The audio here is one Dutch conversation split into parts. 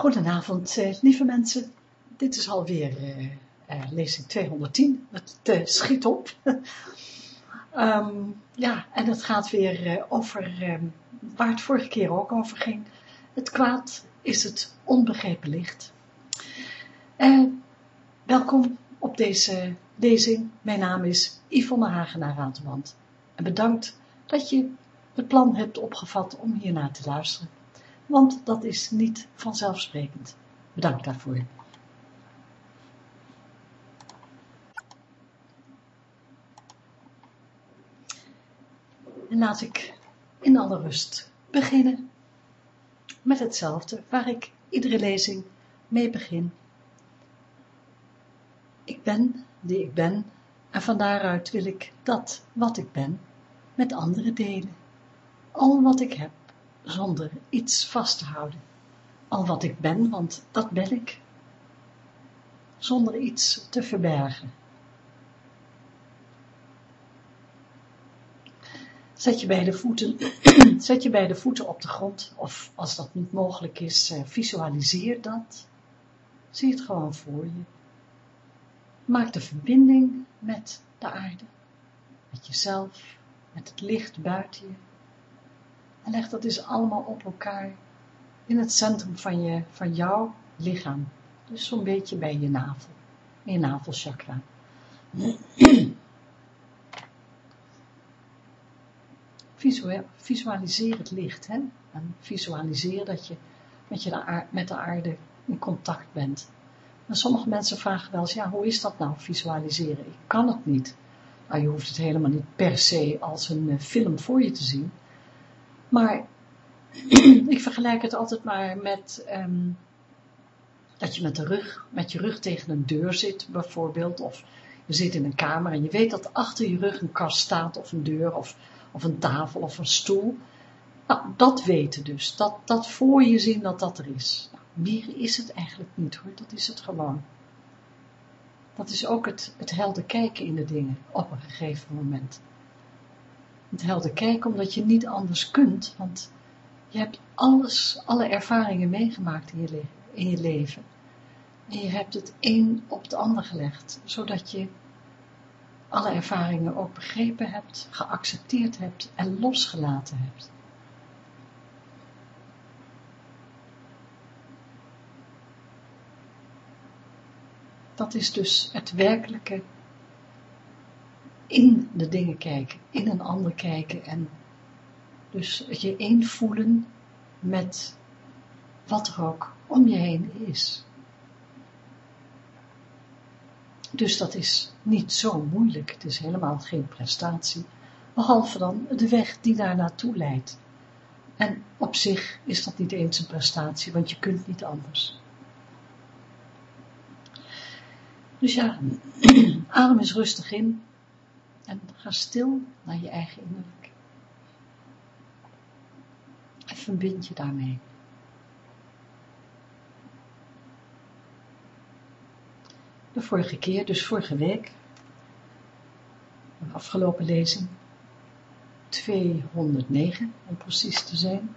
Goedenavond, eh, lieve mensen. Dit is alweer uh, uh, lezing 210. Het schiet op. um, ja, en het gaat weer over um, waar het vorige keer ook over ging. Het kwaad is het onbegrepen licht. welkom op deze lezing. Mijn naam is Yvonne Hagenaar Ratenband. En bedankt dat je het plan hebt opgevat om hiernaar te luisteren want dat is niet vanzelfsprekend. Bedankt daarvoor. En laat ik in alle rust beginnen met hetzelfde waar ik iedere lezing mee begin. Ik ben die ik ben en van daaruit wil ik dat wat ik ben met anderen delen. Al wat ik heb zonder iets vast te houden. Al wat ik ben, want dat ben ik. Zonder iets te verbergen. Zet je beide voeten, zet je beide voeten op de grond, of als dat niet mogelijk is, eh, visualiseer dat. Zie het gewoon voor je. Maak de verbinding met de aarde, met jezelf, met het licht buiten je en leg dat dus allemaal op elkaar in het centrum van, je, van jouw lichaam. Dus zo'n beetje bij je navel, in je navelchakra. Visualiseer het licht, hè? En visualiseer dat je met, de aarde in contact bent. En sommige mensen vragen wel eens, ja, hoe is dat nou, visualiseren? Ik kan het niet. Nou, je hoeft het helemaal niet per se als een eh, film voor je te zien. Maar ik vergelijk het altijd maar met um, dat je met, de rug, met je rug tegen een deur zit bijvoorbeeld. Of je zit in een kamer en je weet dat achter je rug een kast staat of een deur of, of een tafel of een stoel. Nou, dat weten dus. Dat, dat voor je zien dat dat er is. Nou, meer is het eigenlijk niet hoor, dat is het gewoon. Dat is ook het, het helder kijken in de dingen op een gegeven moment het helder kijken, omdat je niet anders kunt, want je hebt alles, alle ervaringen meegemaakt in je, in je leven. En je hebt het een op het ander gelegd, zodat je alle ervaringen ook begrepen hebt, geaccepteerd hebt en losgelaten hebt. Dat is dus het werkelijke in de dingen kijken, in een ander kijken en dus je één voelen met wat er ook om je heen is. Dus dat is niet zo moeilijk, het is helemaal geen prestatie, behalve dan de weg die daar naartoe leidt. En op zich is dat niet eens een prestatie, want je kunt niet anders. Dus ja, adem eens rustig in en ga stil naar je eigen innerlijk. En verbind je daarmee. De vorige keer, dus vorige week, de afgelopen lezing, 209 om precies te zijn,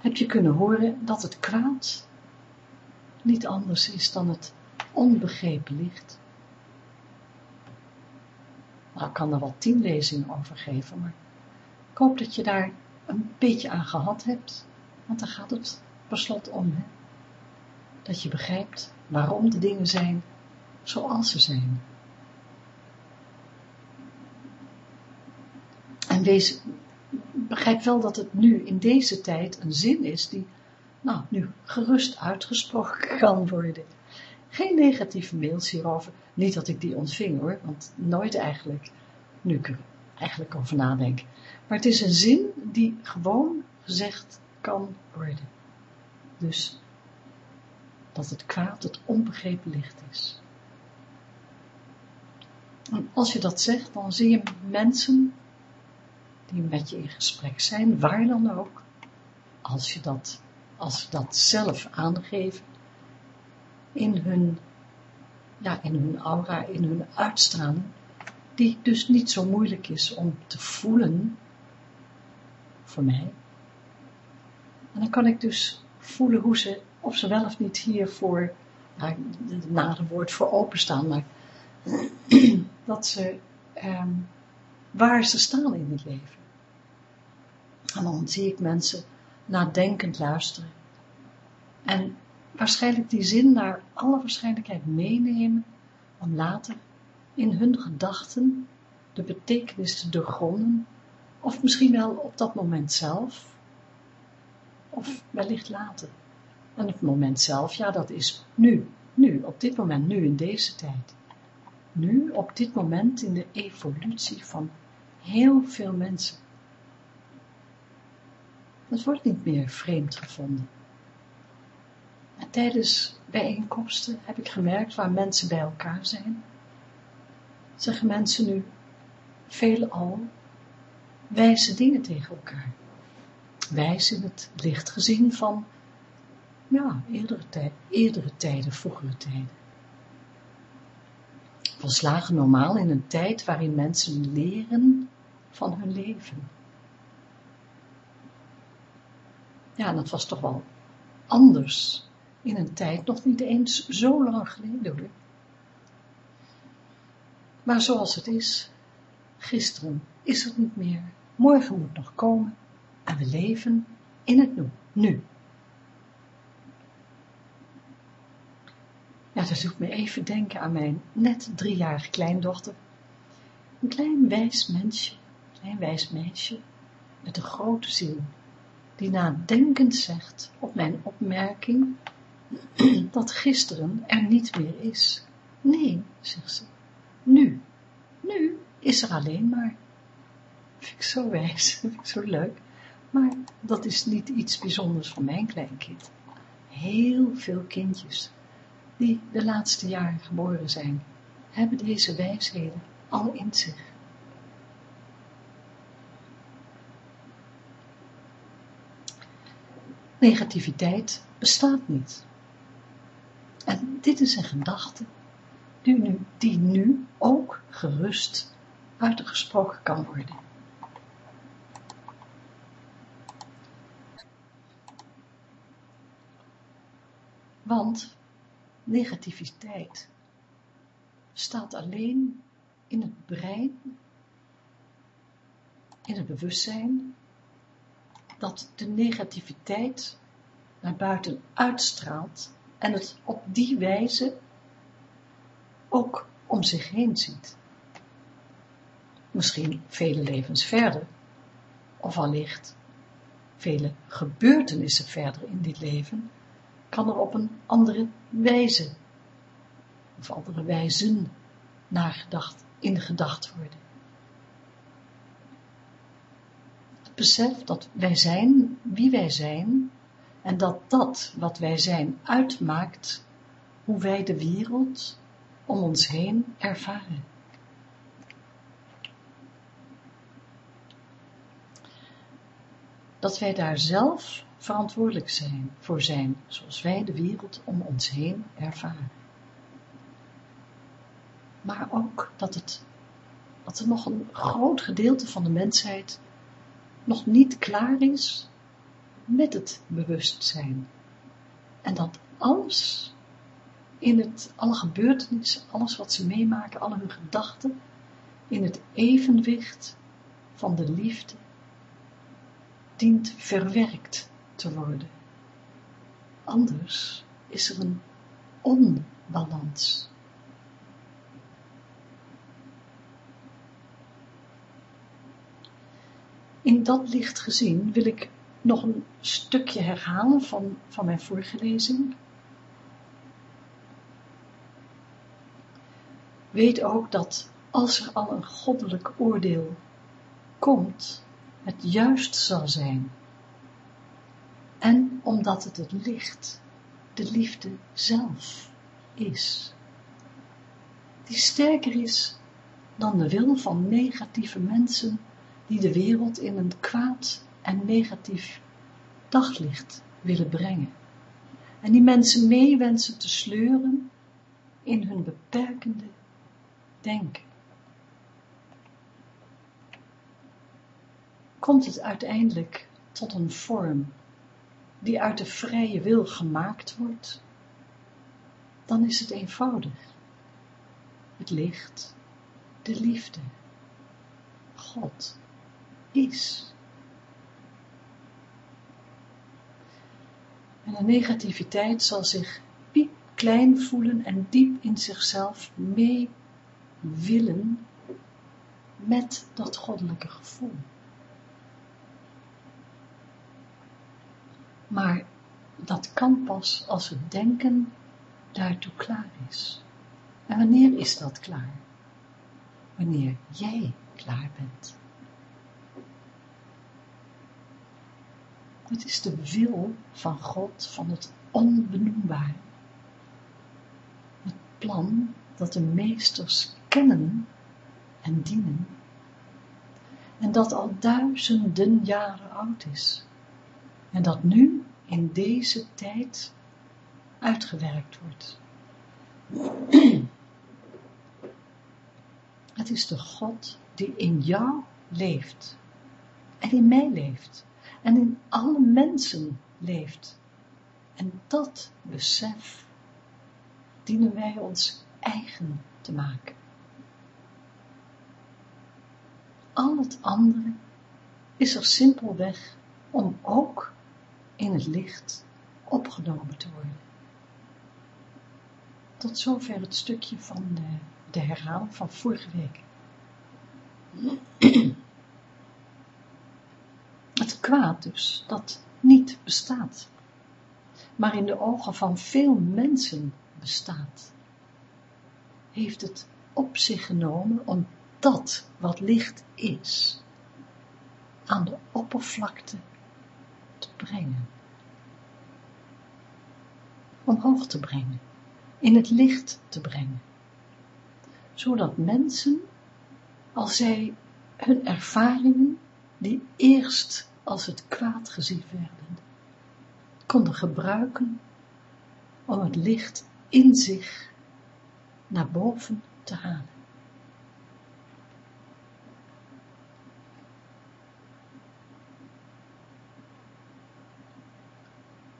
heb je kunnen horen dat het kwaad niet anders is dan het onbegrepen licht nou, ik kan er wel tien lezingen over geven, maar ik hoop dat je daar een beetje aan gehad hebt, want daar gaat het per om, hè? dat je begrijpt waarom de dingen zijn zoals ze zijn. En wees, begrijp wel dat het nu in deze tijd een zin is die, nou, nu gerust uitgesproken kan worden. Geen negatieve mails hierover. Niet dat ik die ontving hoor, want nooit eigenlijk. Nu ik er eigenlijk over nadenk. Maar het is een zin die gewoon gezegd kan worden. Dus dat het kwaad het onbegrepen licht is. En als je dat zegt, dan zie je mensen die met je in gesprek zijn, waar dan ook, als je dat, als ze dat zelf aangeven, in hun, ja, in hun aura, in hun uitstraling, die dus niet zo moeilijk is om te voelen, voor mij. En dan kan ik dus voelen hoe ze, of ze wel of niet hiervoor, nou, het nare woord voor openstaan, maar dat ze, ehm, waar ze staan in het leven. En dan zie ik mensen nadenkend luisteren. En waarschijnlijk die zin naar alle waarschijnlijkheid meenemen, om later in hun gedachten de betekenis te doorgronden, of misschien wel op dat moment zelf, of wellicht later. En het moment zelf, ja dat is nu, nu, op dit moment, nu in deze tijd. Nu, op dit moment in de evolutie van heel veel mensen. Het wordt niet meer vreemd gevonden. En tijdens bijeenkomsten heb ik gemerkt waar mensen bij elkaar zijn, zeggen mensen nu veelal wijze dingen tegen elkaar. Wijs in het licht gezien van ja, eerdere, eerdere tijden, vroegere tijden. Volslagen normaal in een tijd waarin mensen leren van hun leven. Ja, dat was toch wel anders in een tijd, nog niet eens zo lang geleden hoor. Maar zoals het is, gisteren is het niet meer, morgen moet nog komen en we leven in het nu. nu. Ja, dat doet me even denken aan mijn net driejarige kleindochter. Een klein wijs mensje, klein wijs meisje, met een grote ziel, die nadenkend zegt op mijn opmerking dat gisteren er niet meer is. Nee, zegt ze, nu, nu is er alleen maar. Vind ik zo wijs, vind ik zo leuk. Maar dat is niet iets bijzonders van mijn kleinkind. Heel veel kindjes die de laatste jaren geboren zijn, hebben deze wijsheden al in zich. Negativiteit bestaat niet. En dit is een gedachte die nu, die nu ook gerust uitgesproken kan worden. Want negativiteit staat alleen in het brein, in het bewustzijn, dat de negativiteit naar buiten uitstraalt en het op die wijze ook om zich heen ziet. Misschien vele levens verder, of allicht vele gebeurtenissen verder in dit leven, kan er op een andere wijze, of andere wijzen, nagedacht, ingedacht worden. Het besef dat wij zijn wie wij zijn, en dat dat wat wij zijn uitmaakt, hoe wij de wereld om ons heen ervaren. Dat wij daar zelf verantwoordelijk zijn, voor zijn, zoals wij de wereld om ons heen ervaren. Maar ook dat, het, dat er nog een groot gedeelte van de mensheid nog niet klaar is met het bewustzijn. En dat alles in het, alle gebeurtenissen, alles wat ze meemaken, alle hun gedachten, in het evenwicht van de liefde dient verwerkt te worden. Anders is er een onbalans. In dat licht gezien wil ik nog een stukje herhalen van, van mijn vorige lezing. Weet ook dat als er al een goddelijk oordeel komt, het juist zal zijn en omdat het het licht, de liefde zelf is, die sterker is dan de wil van negatieve mensen die de wereld in een kwaad en negatief daglicht willen brengen en die mensen mee wensen te sleuren in hun beperkende denken. Komt het uiteindelijk tot een vorm die uit de vrije wil gemaakt wordt, dan is het eenvoudig. Het licht, de liefde, God is. En de negativiteit zal zich piep klein voelen en diep in zichzelf mee willen met dat goddelijke gevoel. Maar dat kan pas als het denken daartoe klaar is. En wanneer is dat klaar? Wanneer jij klaar bent. Het is de wil van God, van het onbenoembare. Het plan dat de meesters kennen en dienen. En dat al duizenden jaren oud is. En dat nu in deze tijd uitgewerkt wordt. Het is de God die in jou leeft en in mij leeft en in alle mensen leeft. En dat besef dienen wij ons eigen te maken. Al het andere is er simpelweg om ook in het licht opgenomen te worden. Tot zover het stukje van de, de herhaling van vorige week. Kwaad dus, dat niet bestaat, maar in de ogen van veel mensen bestaat, heeft het op zich genomen om dat wat licht is, aan de oppervlakte te brengen. Omhoog te brengen, in het licht te brengen. Zodat mensen, als zij hun ervaringen, die eerst als het kwaad gezien werden, konden gebruiken om het licht in zich naar boven te halen.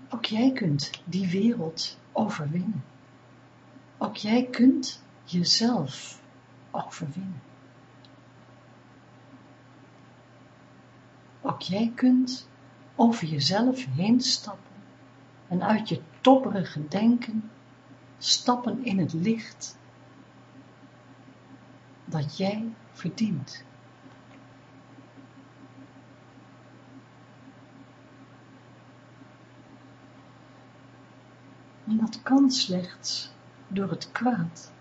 Ook jij kunt die wereld overwinnen. Ook jij kunt jezelf overwinnen. Jij kunt over jezelf heen stappen en uit je topperige denken stappen in het licht dat jij verdient. En dat kan slechts door het kwaad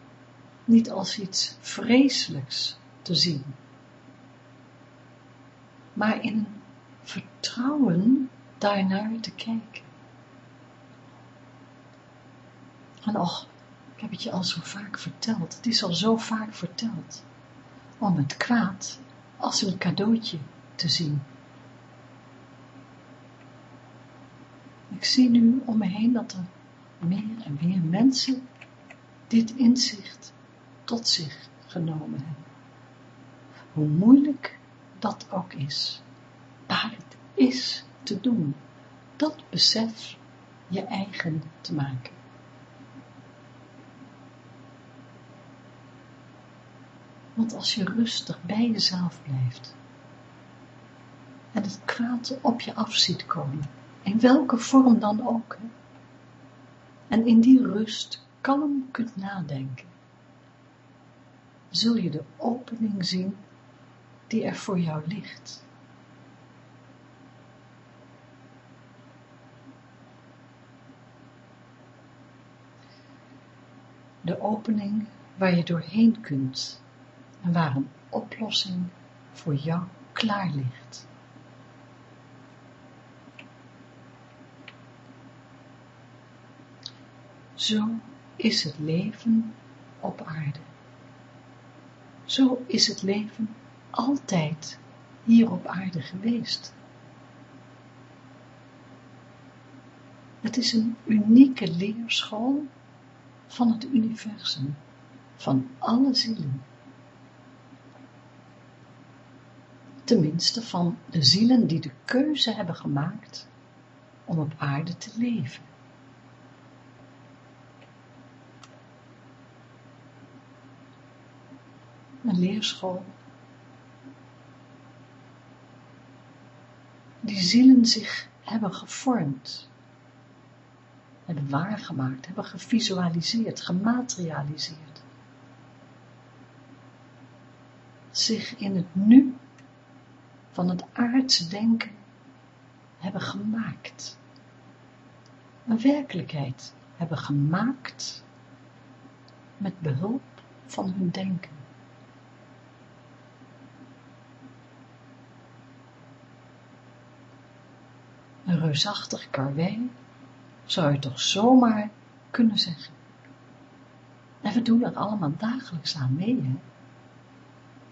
niet als iets vreselijks te zien, maar in vertrouwen daarnaar te kijken. En och, ik heb het je al zo vaak verteld, het is al zo vaak verteld, om het kwaad als een cadeautje te zien. Ik zie nu om me heen dat er meer en meer mensen dit inzicht tot zich genomen hebben. Hoe moeilijk dat ook is, maar het is te doen, dat besef je eigen te maken. Want als je rustig bij jezelf blijft en het kwaad op je af ziet komen, in welke vorm dan ook, en in die rust kalm kunt nadenken, zul je de opening zien die er voor jou ligt. De opening waar je doorheen kunt en waar een oplossing voor jou klaar ligt. Zo is het leven op aarde. Zo is het leven altijd hier op aarde geweest. Het is een unieke leerschool van het universum, van alle zielen. Tenminste van de zielen die de keuze hebben gemaakt om op aarde te leven. Een leerschool die zielen zich hebben gevormd, hebben waargemaakt, hebben gevisualiseerd, gematerialiseerd. Zich in het nu van het aardse denken hebben gemaakt. Een werkelijkheid hebben gemaakt met behulp van hun denken. Een reusachtig karwei zou je toch zomaar kunnen zeggen. En we doen er allemaal dagelijks aan mee, hè?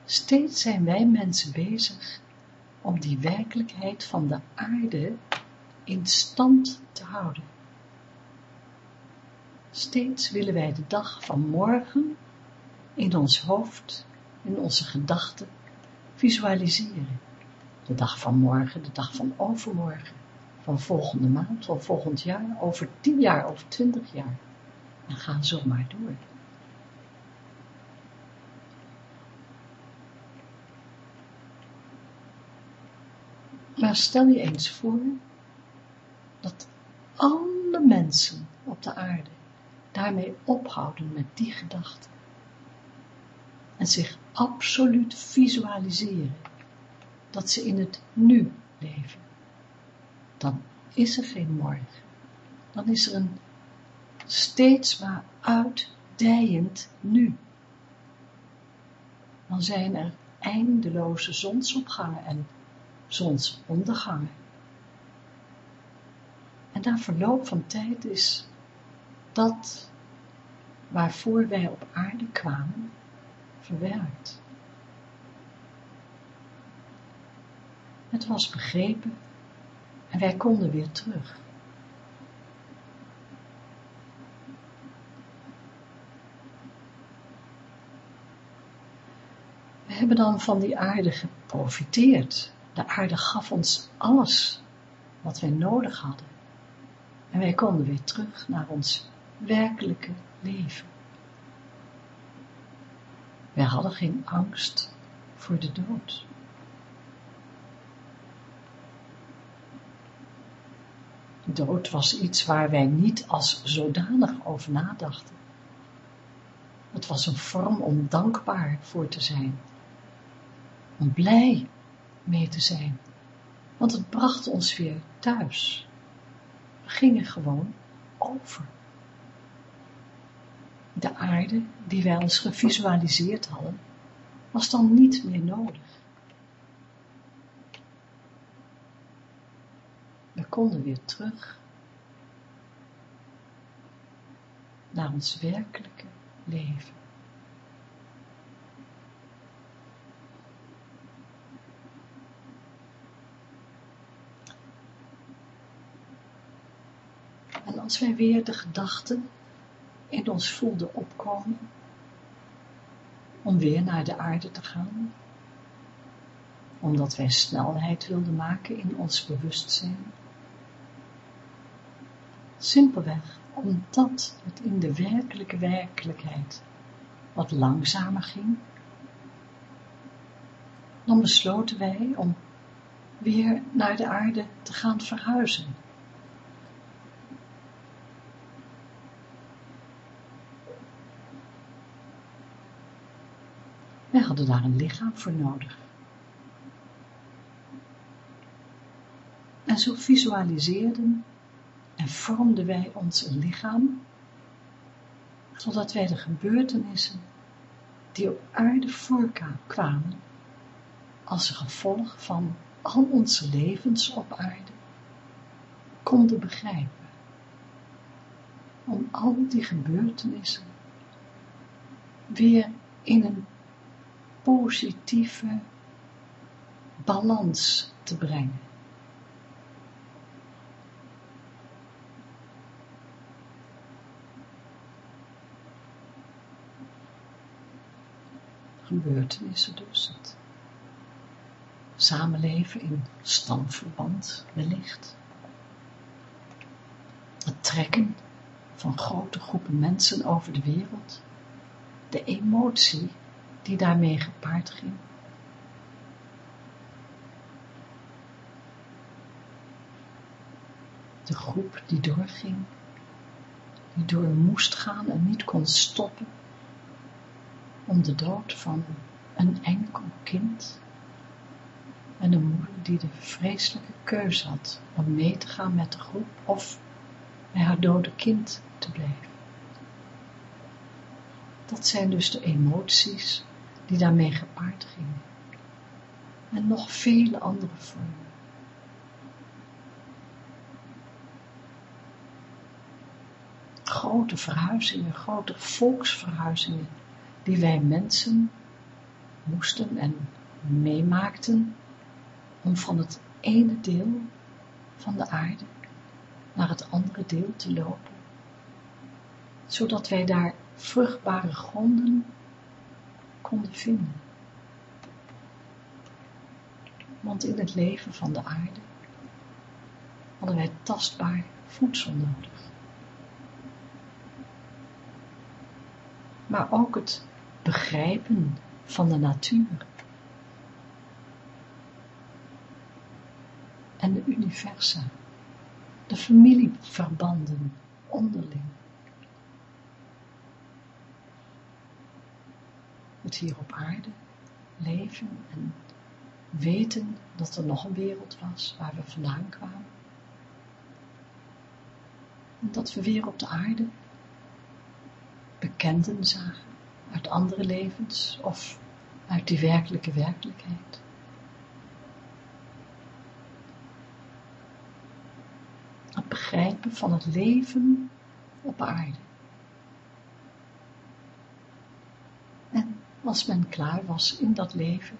Steeds zijn wij mensen bezig om die werkelijkheid van de aarde in stand te houden. Steeds willen wij de dag van morgen in ons hoofd, in onze gedachten, visualiseren. De dag van morgen, de dag van overmorgen, van volgende maand, van volgend jaar, over tien jaar, over twintig jaar. En gaan zo maar door. Maar stel je eens voor dat alle mensen op de aarde daarmee ophouden met die gedachten en zich absoluut visualiseren dat ze in het nu leven. Dan is er geen morgen. Dan is er een steeds maar uitdijend nu. Dan zijn er eindeloze zonsopgangen en zonsondergangen. En na verloop van tijd is dat waarvoor wij op aarde kwamen, verwerkt. Het was begrepen en wij konden weer terug. We hebben dan van die aarde geprofiteerd de aarde gaf ons alles wat wij nodig hadden. En wij konden weer terug naar ons werkelijke leven. Wij hadden geen angst voor de dood. Dood was iets waar wij niet als zodanig over nadachten. Het was een vorm om dankbaar voor te zijn, om blij mee te zijn, want het bracht ons weer thuis. We gingen gewoon over. De aarde die wij ons gevisualiseerd hadden, was dan niet meer nodig. Konden weer terug naar ons werkelijke leven. als wij weer de gedachten in ons voelden opkomen, om weer naar de aarde te gaan, omdat wij snelheid wilden maken in ons bewustzijn. Simpelweg omdat het in de werkelijke werkelijkheid wat langzamer ging, dan besloten wij om weer naar de aarde te gaan verhuizen. Wij hadden daar een lichaam voor nodig. En zo visualiseerden en vormden wij ons lichaam, totdat wij de gebeurtenissen die op aarde voorkwamen, als gevolg van al onze levens op aarde, konden begrijpen. Om al die gebeurtenissen weer in een positieve balans te brengen. Gebeurtenissen dus, het samenleven in stamverband wellicht. trekken van grote groepen mensen over de wereld, de emotie die daarmee gepaard ging. De groep die doorging, die door moest gaan en niet kon stoppen, om de dood van een enkel kind en een moeder die de vreselijke keuze had om mee te gaan met de groep of bij haar dode kind te blijven. Dat zijn dus de emoties die daarmee gepaard gingen. En nog vele andere vormen. Grote verhuizingen, grote volksverhuizingen, die wij mensen moesten en meemaakten om van het ene deel van de aarde naar het andere deel te lopen, zodat wij daar vruchtbare gronden konden vinden. Want in het leven van de aarde hadden wij tastbaar voedsel nodig. Maar ook het begrijpen van de natuur en de universa, de familieverbanden onderling. Het hier op aarde leven en weten dat er nog een wereld was waar we vandaan kwamen. En dat we weer op de aarde bekenden zagen uit andere levens of uit die werkelijke werkelijkheid. Het begrijpen van het leven op aarde. En als men klaar was in dat leven,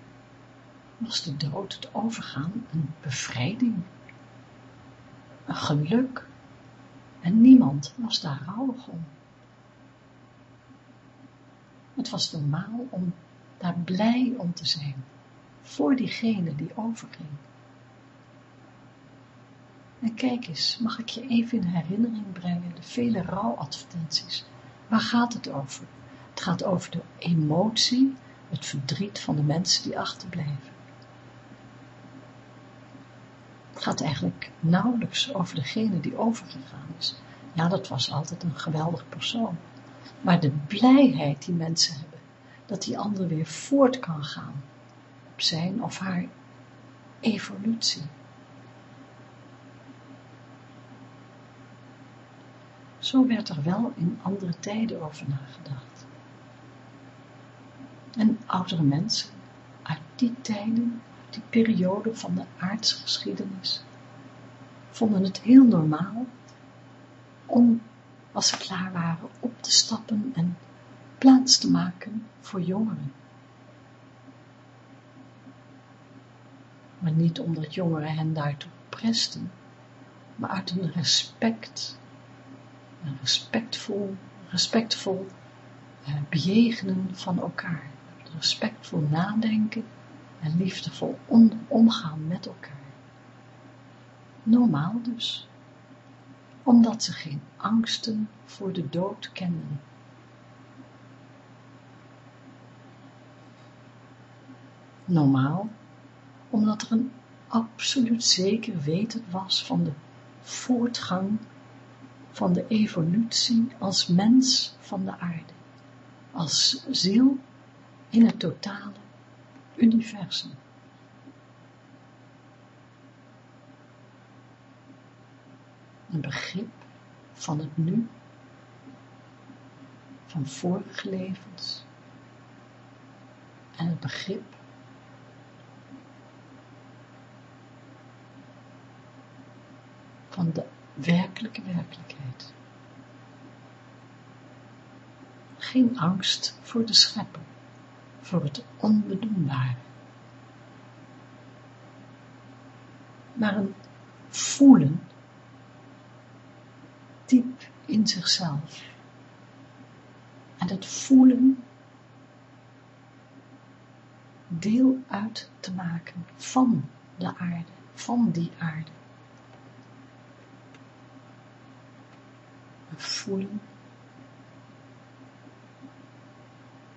was de dood, het overgaan, een bevrijding, een geluk, en niemand was daar rouwig om. Het was normaal om daar blij om te zijn, voor diegene die overging. En kijk eens, mag ik je even in herinnering brengen, de vele rouwadvertenties. Waar gaat het over? Het gaat over de emotie, het verdriet van de mensen die achterblijven. Het gaat eigenlijk nauwelijks over degene die overgegaan is. Ja, dat was altijd een geweldig persoon. Maar de blijheid die mensen hebben, dat die ander weer voort kan gaan op zijn of haar evolutie. Zo werd er wel in andere tijden over nagedacht. En oudere mensen uit die tijden, die periode van de aardse geschiedenis, vonden het heel normaal om, als ze klaar waren, op te stappen en plaats te maken voor jongeren. Maar niet omdat jongeren hen daartoe presten, maar uit een respect, een respectvol, respectvol eh, bejegenen van elkaar, respectvol nadenken en liefdevol omgaan met elkaar. Normaal dus, omdat ze geen angsten voor de dood kenden. normaal, omdat er een absoluut zeker weten was van de voortgang van de evolutie als mens van de aarde, als ziel in het totale universum. Een begrip van het nu, van vorige levens en het begrip van de werkelijke werkelijkheid. Geen angst voor de schepper, voor het onbedoelbare. Maar een voelen diep in zichzelf. En het voelen deel uit te maken van de aarde, van die aarde. voelen,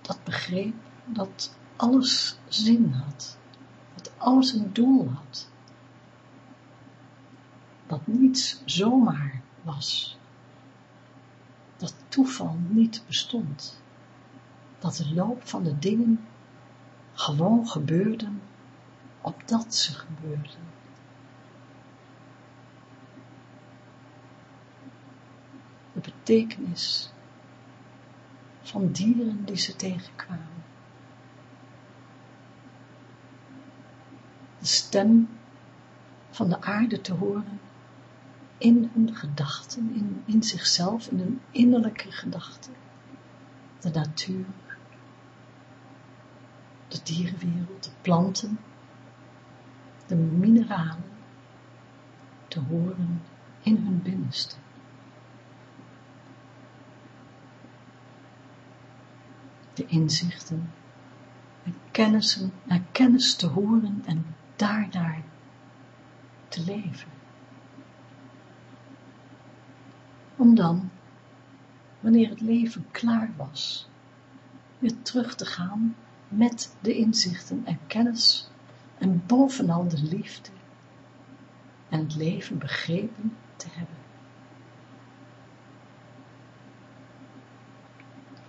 dat begreep dat alles zin had, dat alles een doel had, dat niets zomaar was, dat toeval niet bestond, dat de loop van de dingen gewoon gebeurden opdat ze gebeurden. De betekenis van dieren die ze tegenkwamen. De stem van de aarde te horen in hun gedachten, in, in zichzelf, in hun innerlijke gedachten. De natuur, de dierenwereld, de planten, de mineralen te horen in hun binnenste. De inzichten en kennissen, en kennis te horen en daarnaar te leven. Om dan, wanneer het leven klaar was, weer terug te gaan met de inzichten en kennis en bovenal de liefde en het leven begrepen te hebben.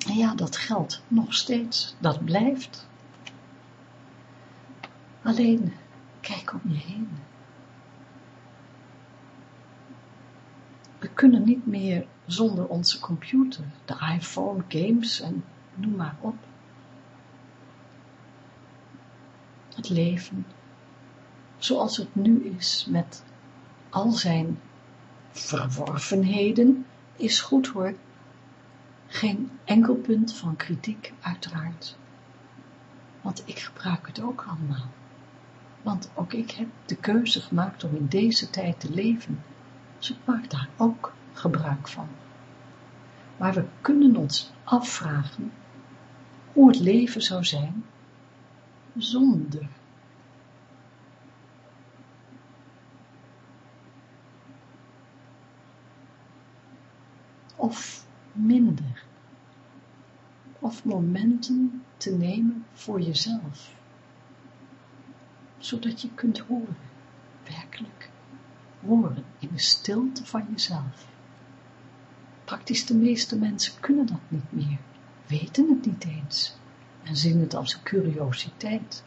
En ja, dat geldt nog steeds, dat blijft. Alleen, kijk om je heen. Kunnen niet meer zonder onze computer, de iPhone, games en noem maar op. Het leven zoals het nu is met al zijn verworvenheden is goed hoor. Geen enkel punt van kritiek uiteraard. Want ik gebruik het ook allemaal. Want ook ik heb de keuze gemaakt om in deze tijd te leven. Dus ik maak daar ook gebruik van. Maar we kunnen ons afvragen hoe het leven zou zijn zonder. Of minder. Of momenten te nemen voor jezelf. Zodat je kunt horen, horen in de stilte van jezelf. Praktisch de meeste mensen kunnen dat niet meer, weten het niet eens en zien het als een curiositeit.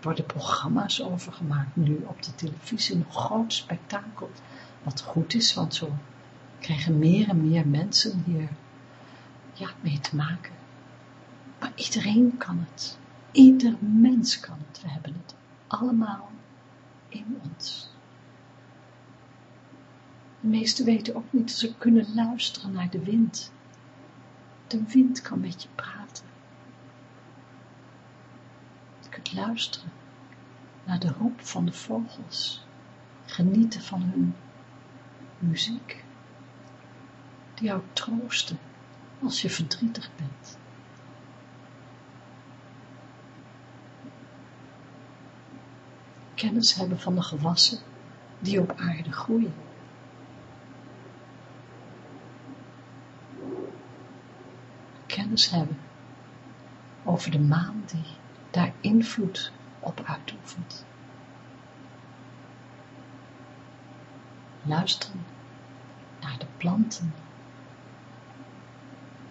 Worden programma's over gemaakt nu op de televisie, een groot spektakel, wat goed is, want zo krijgen meer en meer mensen hier ja, mee te maken. Maar iedereen kan het. Ieder mens kan het. We hebben het allemaal De meesten weten ook niet dat ze kunnen luisteren naar de wind. De wind kan met je praten. Je kunt luisteren naar de roep van de vogels. Genieten van hun muziek. Die jou troosten als je verdrietig bent. Kennis hebben van de gewassen die op aarde groeien. kennis hebben over de maan die daar invloed op uitoefent. Luisteren naar de planten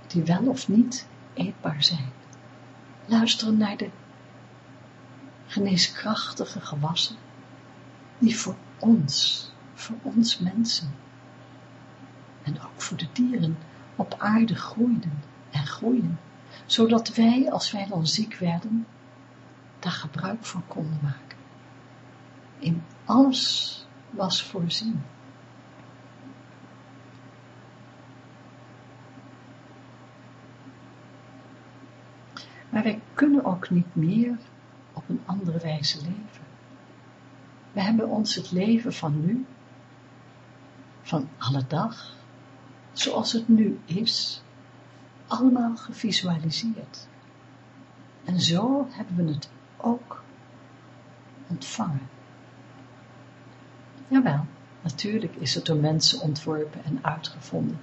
die wel of niet eetbaar zijn. Luisteren naar de geneeskrachtige gewassen die voor ons, voor ons mensen en ook voor de dieren op aarde groeiden en groeien, zodat wij, als wij dan ziek werden, daar gebruik van konden maken. In alles was voorzien. Maar wij kunnen ook niet meer een andere wijze leven. We hebben ons het leven van nu, van alle dag, zoals het nu is, allemaal gevisualiseerd. En zo hebben we het ook ontvangen. Jawel, Natuurlijk is het door mensen ontworpen en uitgevonden.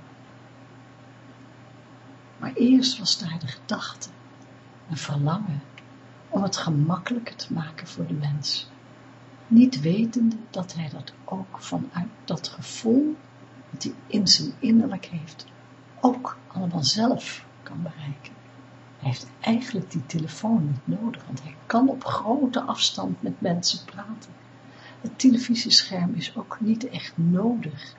Maar eerst was daar de gedachte, een verlangen, om het gemakkelijker te maken voor de mens. Niet wetende dat hij dat ook vanuit dat gevoel, dat hij in zijn innerlijk heeft, ook allemaal zelf kan bereiken. Hij heeft eigenlijk die telefoon niet nodig, want hij kan op grote afstand met mensen praten. Het televisiescherm is ook niet echt nodig,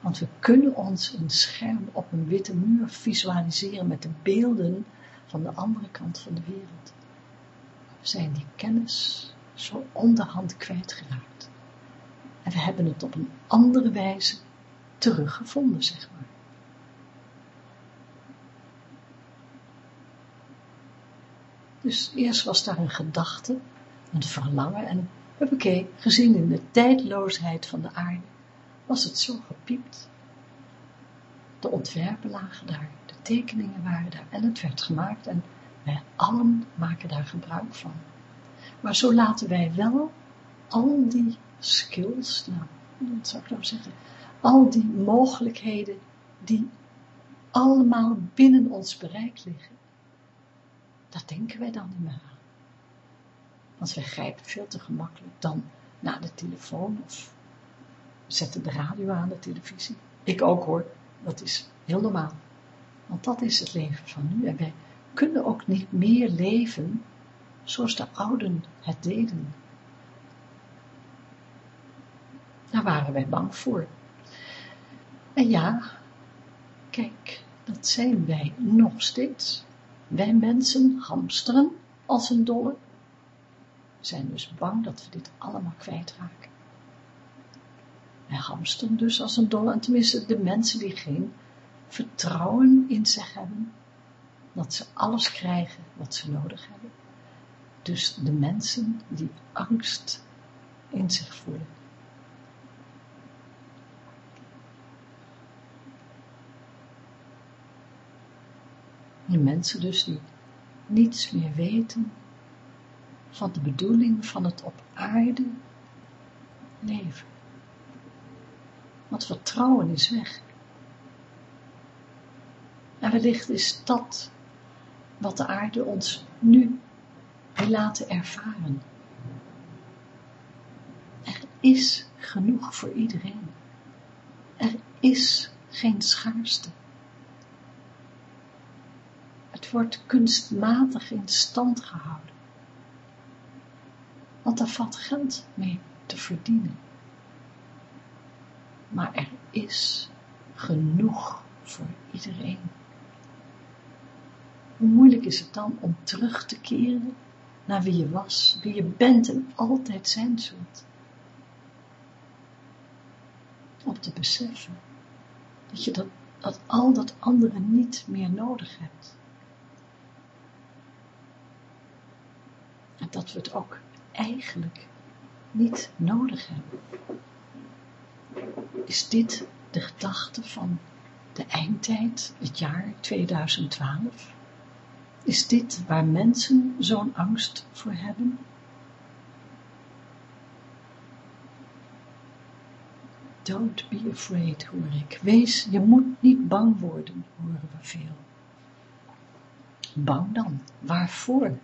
want we kunnen ons een scherm op een witte muur visualiseren met de beelden van de andere kant van de wereld. Zijn die kennis zo onderhand kwijtgeraakt. En we hebben het op een andere wijze teruggevonden, zeg maar. Dus eerst was daar een gedachte, een verlangen en oké, gezien in de tijdloosheid van de aarde, was het zo gepiept. De ontwerpen lagen daar, de tekeningen waren daar en het werd gemaakt en wij allen maken daar gebruik van. Maar zo laten wij wel al die skills, nou, wat zou ik nou zeggen, al die mogelijkheden die allemaal binnen ons bereik liggen, daar denken wij dan niet meer aan. Want wij grijpen veel te gemakkelijk dan naar de telefoon of zetten de radio aan, de televisie. Ik ook hoor, dat is heel normaal. Want dat is het leven van nu. En wij kunnen ook niet meer leven zoals de ouden het deden. Daar waren wij bang voor. En ja, kijk, dat zijn wij nog steeds. Wij mensen hamsteren als een dolle. We zijn dus bang dat we dit allemaal kwijtraken. Wij hamsteren dus als een dolle, en tenminste de mensen die geen vertrouwen in zich hebben, dat ze alles krijgen wat ze nodig hebben. Dus de mensen die angst in zich voelen. Die mensen dus die niets meer weten van de bedoeling van het op aarde leven. Want vertrouwen is weg. En wellicht is dat wat de aarde ons nu wil laten ervaren. Er is genoeg voor iedereen. Er is geen schaarste. Het wordt kunstmatig in stand gehouden. Want daar valt geld mee te verdienen. Maar er is genoeg voor iedereen. Hoe moeilijk is het dan om terug te keren naar wie je was, wie je bent en altijd zijn zult. Om te beseffen dat je dat, dat al dat andere niet meer nodig hebt. En dat we het ook eigenlijk niet nodig hebben. Is dit de gedachte van de eindtijd, het jaar 2012? Is dit waar mensen zo'n angst voor hebben? Don't be afraid, hoor ik. Wees, je moet niet bang worden, horen we veel. Bang dan? Waarvoor?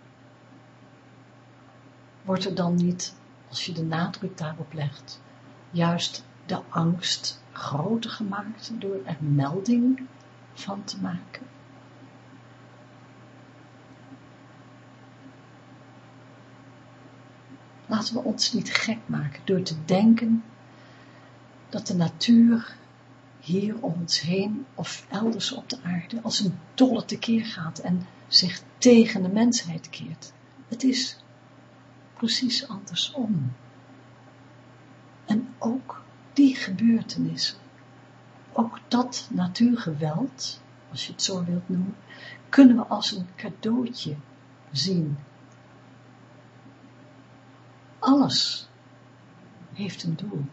Wordt er dan niet, als je de nadruk daarop legt, juist de angst groter gemaakt door er melding van te maken? Laten we ons niet gek maken door te denken dat de natuur hier om ons heen of elders op de aarde als een dolle tekeer gaat en zich tegen de mensheid keert. Het is precies andersom. En ook die gebeurtenissen, ook dat natuurgeweld, als je het zo wilt noemen, kunnen we als een cadeautje zien alles heeft een doel.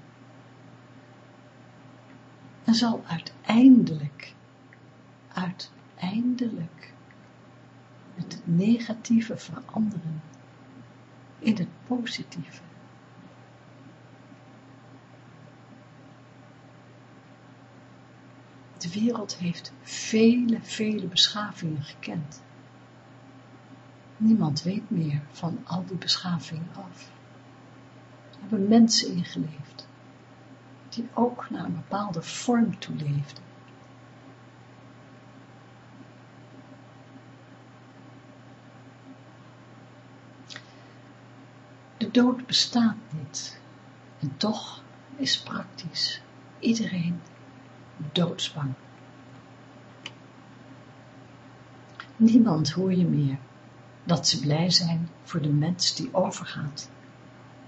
En zal uiteindelijk, uiteindelijk het negatieve veranderen in het positieve. de wereld heeft vele, vele beschavingen gekend. Niemand weet meer van al die beschavingen af. Hebben mensen ingeleefd, die ook naar een bepaalde vorm toeleefden. De dood bestaat niet, en toch is praktisch iedereen doodsbang. Niemand hoor je meer dat ze blij zijn voor de mens die overgaat,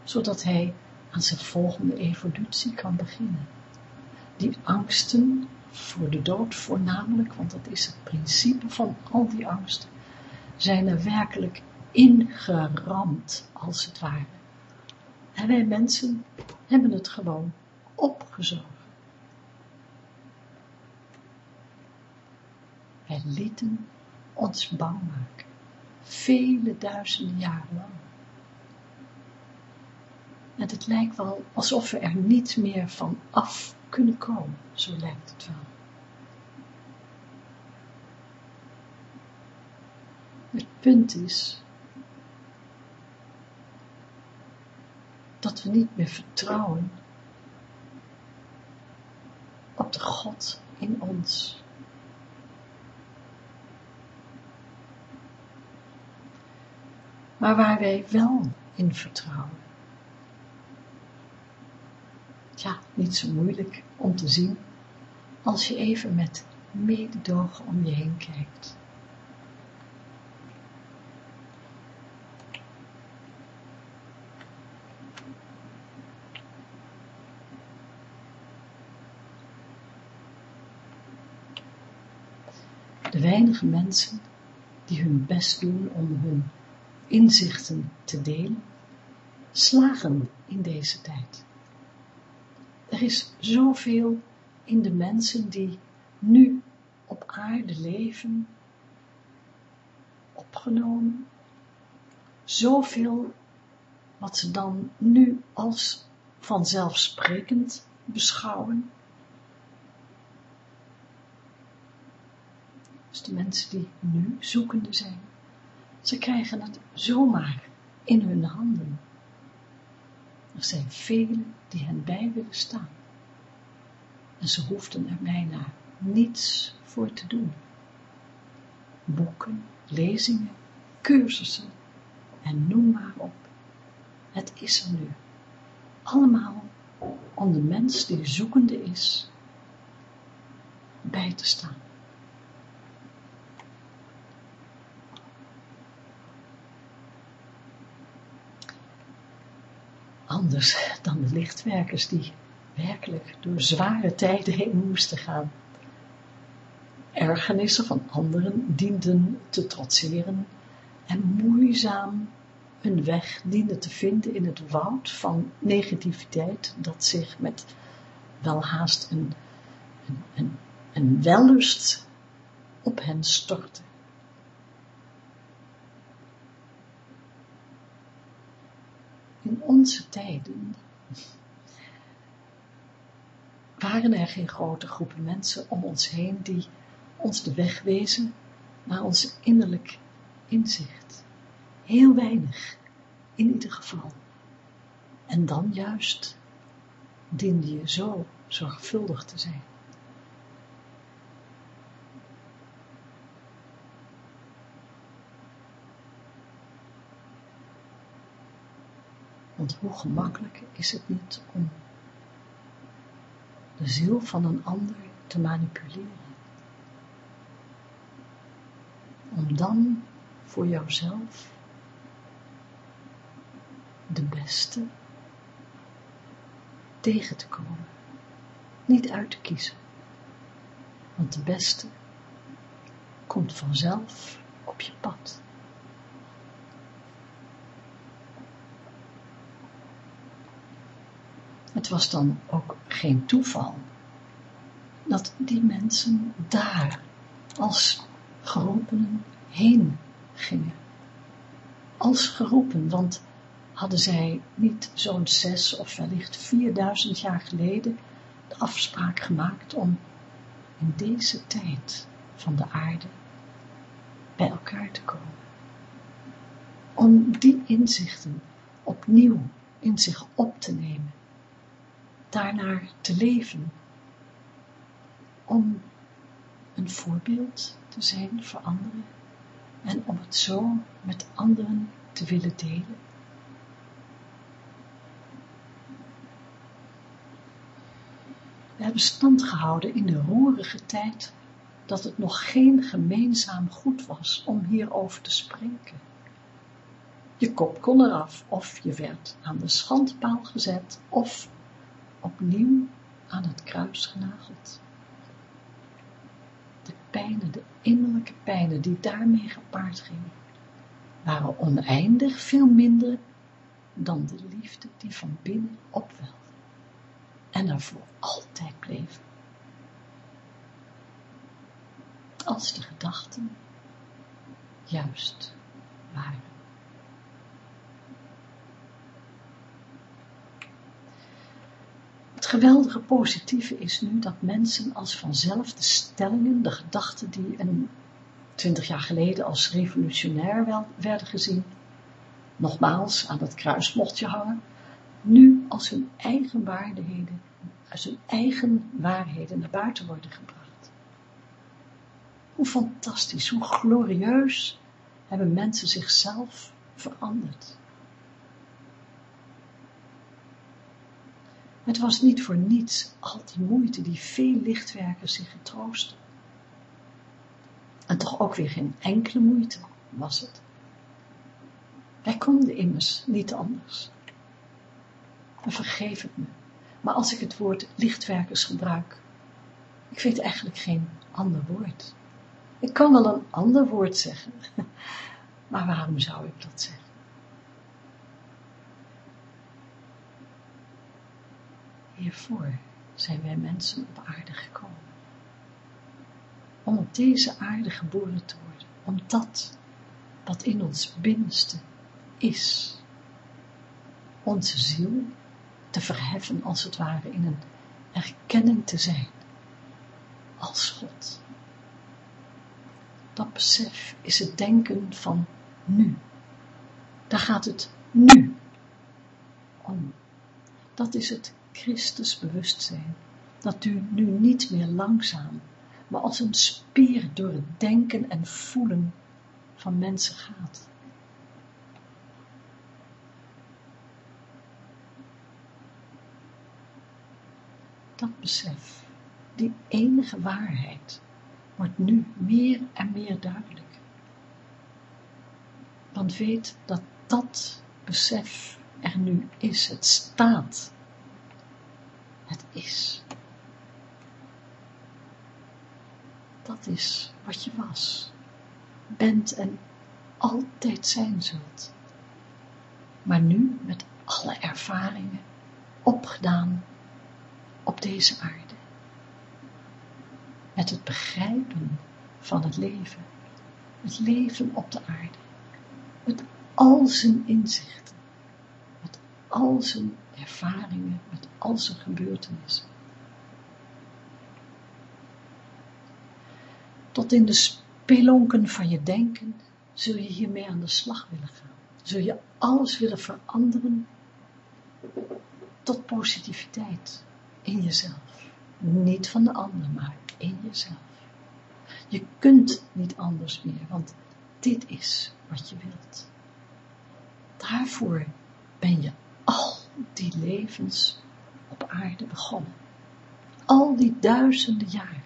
zodat hij aan zijn volgende evolutie kan beginnen. Die angsten voor de dood voornamelijk, want dat is het principe van al die angsten, zijn er werkelijk ingeramd, als het ware. En wij mensen hebben het gewoon opgezogen. Wij lieten ons bang maken, vele duizenden jaren lang. En het lijkt wel alsof we er niet meer van af kunnen komen, zo lijkt het wel. Het punt is dat we niet meer vertrouwen op de God in ons. Maar waar wij wel in vertrouwen. Ja, niet zo moeilijk om te zien als je even met mededogen om je heen kijkt. de weinige mensen die hun best doen om hun inzichten te delen, slagen in deze tijd. Er is zoveel in de mensen die nu op aarde leven, opgenomen, zoveel wat ze dan nu als vanzelfsprekend beschouwen, dus de mensen die nu zoekende zijn, ze krijgen het zomaar in hun handen. Er zijn velen die hen bij willen staan. En ze hoefden er bijna niets voor te doen. Boeken, lezingen, cursussen en noem maar op. Het is er nu. Allemaal om de mens die zoekende is, bij te staan. Anders dan de lichtwerkers die werkelijk door zware tijden heen moesten gaan. Ergernissen van anderen dienden te trotseren en moeizaam hun weg dienden te vinden in het woud van negativiteit dat zich met welhaast een, een, een, een wellust op hen stortte. In onze tijden waren er geen grote groepen mensen om ons heen die ons de weg wezen naar ons innerlijk inzicht. Heel weinig, in ieder geval. En dan juist diende je zo zorgvuldig te zijn. Want hoe gemakkelijk is het niet om de ziel van een ander te manipuleren. Om dan voor jouzelf de beste tegen te komen. Niet uit te kiezen. Want de beste komt vanzelf op je pad. Het was dan ook geen toeval dat die mensen daar als geroepenen heen gingen. Als geroepen, want hadden zij niet zo'n zes of wellicht vierduizend jaar geleden de afspraak gemaakt om in deze tijd van de aarde bij elkaar te komen. Om die inzichten opnieuw in zich op te nemen, daarnaar te leven, om een voorbeeld te zijn voor anderen en om het zo met anderen te willen delen. We hebben stand gehouden in de roerige tijd dat het nog geen gemeenzaam goed was om hierover te spreken. Je kop kon eraf, of je werd aan de schandpaal gezet, of opnieuw aan het kruis genageld. De pijnen, de innerlijke pijnen die daarmee gepaard gingen, waren oneindig veel minder dan de liefde die van binnen opwelde en er voor altijd bleef. Als de gedachten juist waren. Het geweldige positieve is nu dat mensen als vanzelf de stellingen, de gedachten die een twintig jaar geleden als revolutionair wel werden gezien, nogmaals aan het kruis mocht je hangen, nu als hun eigen waarheden, als hun eigen waarheden naar buiten worden gebracht. Hoe fantastisch, hoe glorieus hebben mensen zichzelf veranderd. Het was niet voor niets al die moeite die veel lichtwerkers zich getroosten. En toch ook weer geen enkele moeite was het. Wij konden immers niet anders. En vergeef het me. Maar als ik het woord lichtwerkers gebruik, ik weet eigenlijk geen ander woord. Ik kan wel een ander woord zeggen, maar waarom zou ik dat zeggen? Hiervoor zijn wij mensen op aarde gekomen. Om op deze aarde geboren te worden, om dat wat in ons binnenste is, onze ziel te verheffen als het ware in een erkenning te zijn als God. Dat besef is het denken van nu. Daar gaat het nu om. Dat is het Christus bewustzijn, dat u nu niet meer langzaam, maar als een speer door het denken en voelen van mensen gaat. Dat besef, die enige waarheid, wordt nu meer en meer duidelijk. Want weet dat dat besef er nu is, het staat het is. Dat is wat je was, bent en altijd zijn zult. Maar nu met alle ervaringen opgedaan op deze aarde. Met het begrijpen van het leven. Het leven op de aarde. Met al zijn inzichten. Met al zijn ervaringen, met al zijn gebeurtenissen. Tot in de spelonken van je denken zul je hiermee aan de slag willen gaan. Zul je alles willen veranderen tot positiviteit in jezelf. Niet van de ander, maar in jezelf. Je kunt niet anders meer, want dit is wat je wilt. Daarvoor ben je al die levens op aarde begonnen. Al die duizenden jaren,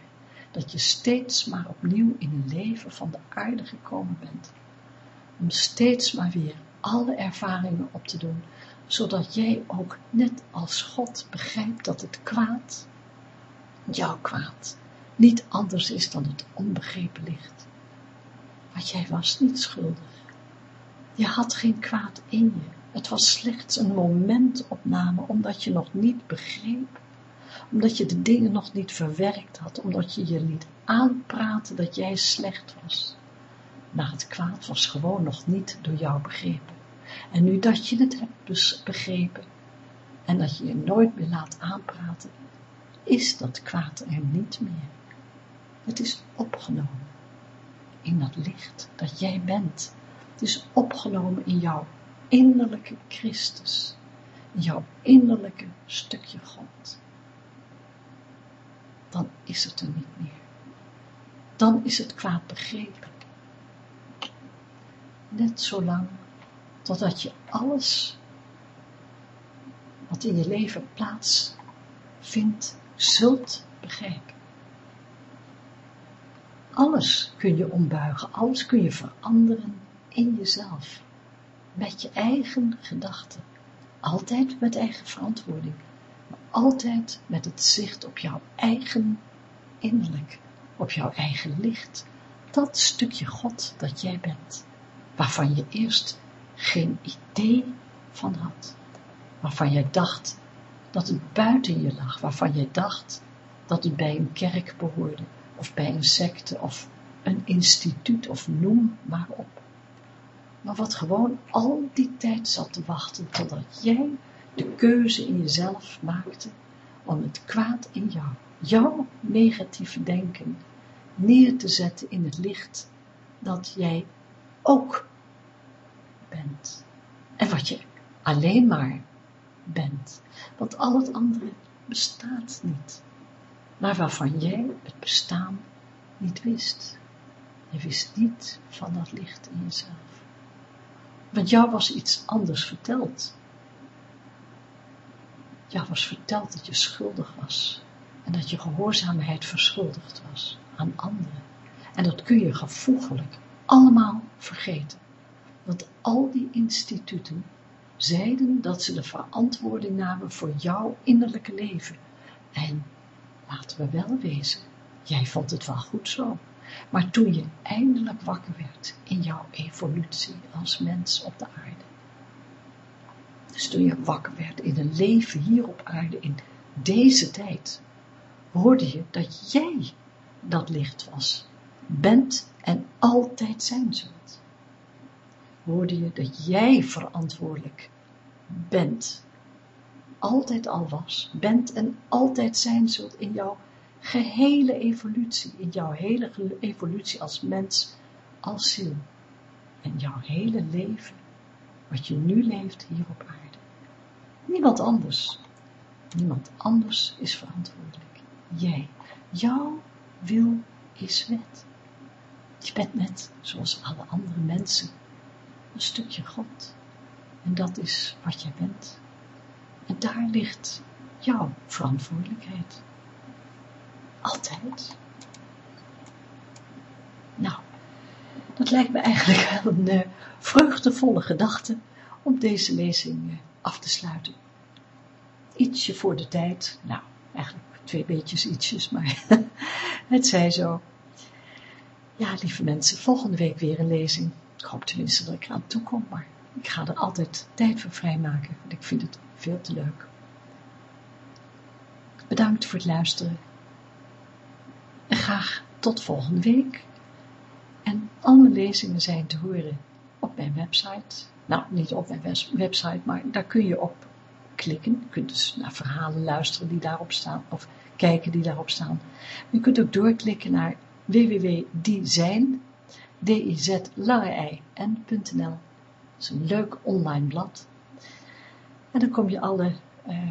dat je steeds maar opnieuw in een leven van de aarde gekomen bent. Om steeds maar weer alle ervaringen op te doen, zodat jij ook net als God begrijpt dat het kwaad, jouw kwaad, niet anders is dan het onbegrepen licht. Want jij was niet schuldig. Je had geen kwaad in je. Het was slechts een momentopname, omdat je nog niet begreep, omdat je de dingen nog niet verwerkt had, omdat je je liet aanpraten dat jij slecht was. Maar het kwaad was gewoon nog niet door jou begrepen. En nu dat je het hebt begrepen, en dat je je nooit meer laat aanpraten, is dat kwaad er niet meer. Het is opgenomen in dat licht dat jij bent. Het is opgenomen in jouw innerlijke Christus, jouw innerlijke stukje God. Dan is het er niet meer. Dan is het kwaad begrijpelijk. Net zolang totdat je alles wat in je leven plaats vindt, zult begrijpen. Alles kun je ombuigen, alles kun je veranderen in jezelf. Met je eigen gedachten. Altijd met eigen verantwoording. Maar altijd met het zicht op jouw eigen innerlijk. Op jouw eigen licht. Dat stukje God dat jij bent. Waarvan je eerst geen idee van had. Waarvan jij dacht dat het buiten je lag. Waarvan jij dacht dat het bij een kerk behoorde of bij een secte of een instituut of noem maar op. Maar wat gewoon al die tijd zat te wachten totdat jij de keuze in jezelf maakte om het kwaad in jou, jouw negatieve denken, neer te zetten in het licht dat jij ook bent. En wat je alleen maar bent. Want al het andere bestaat niet maar waarvan jij het bestaan niet wist. Je wist niet van dat licht in jezelf. Want jou was iets anders verteld. Jou was verteld dat je schuldig was en dat je gehoorzaamheid verschuldigd was aan anderen. En dat kun je gevoeglijk allemaal vergeten. Want al die instituten zeiden dat ze de verantwoording namen voor jouw innerlijke leven. En laten we wel wezen, jij vond het wel goed zo. Maar toen je eindelijk wakker werd in jouw evolutie als mens op de aarde. Dus toen je wakker werd in een leven hier op aarde in deze tijd, hoorde je dat jij dat licht was, bent en altijd zijn zult. Hoorde je dat jij verantwoordelijk bent altijd al was, bent en altijd zijn zult in jouw gehele evolutie, in jouw hele evolutie als mens, als ziel. En jouw hele leven, wat je nu leeft hier op aarde. Niemand anders. Niemand anders is verantwoordelijk. Jij. Jouw wil is wet. Je bent net, zoals alle andere mensen, een stukje God. En dat is wat jij bent. En daar ligt jouw verantwoordelijkheid. Altijd. Nou, dat lijkt me eigenlijk wel een uh, vreugdevolle gedachte om deze lezing uh, af te sluiten. Ietsje voor de tijd, nou, eigenlijk twee beetjes ietsjes, maar het zij zo. Ja, lieve mensen, volgende week weer een lezing. Ik hoop tenminste dat ik eraan toe kom, maar ik ga er altijd tijd voor vrijmaken, want ik vind het veel te leuk. Bedankt voor het luisteren. Graag tot volgende week. En alle lezingen zijn te horen op mijn website. Nou, niet op mijn website, maar daar kun je op klikken. Je kunt dus naar verhalen luisteren die daarop staan, of kijken die daarop staan. Je kunt ook doorklikken naar n.nl. Dat is een leuk online blad en dan kom je alle, eh,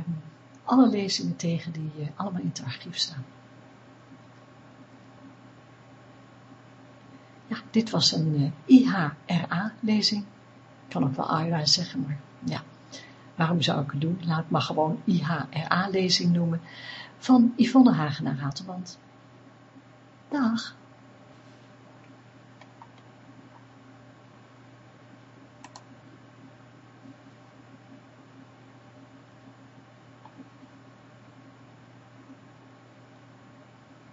alle lezingen tegen die uh, allemaal in het archief staan. Dit was een uh, IHRA-lezing. Ik kan ook wel AIRA zeggen, maar ja, waarom zou ik het doen? Laat maar gewoon IHRA-lezing noemen van Yvonne Hagenaar Raterband. Dag!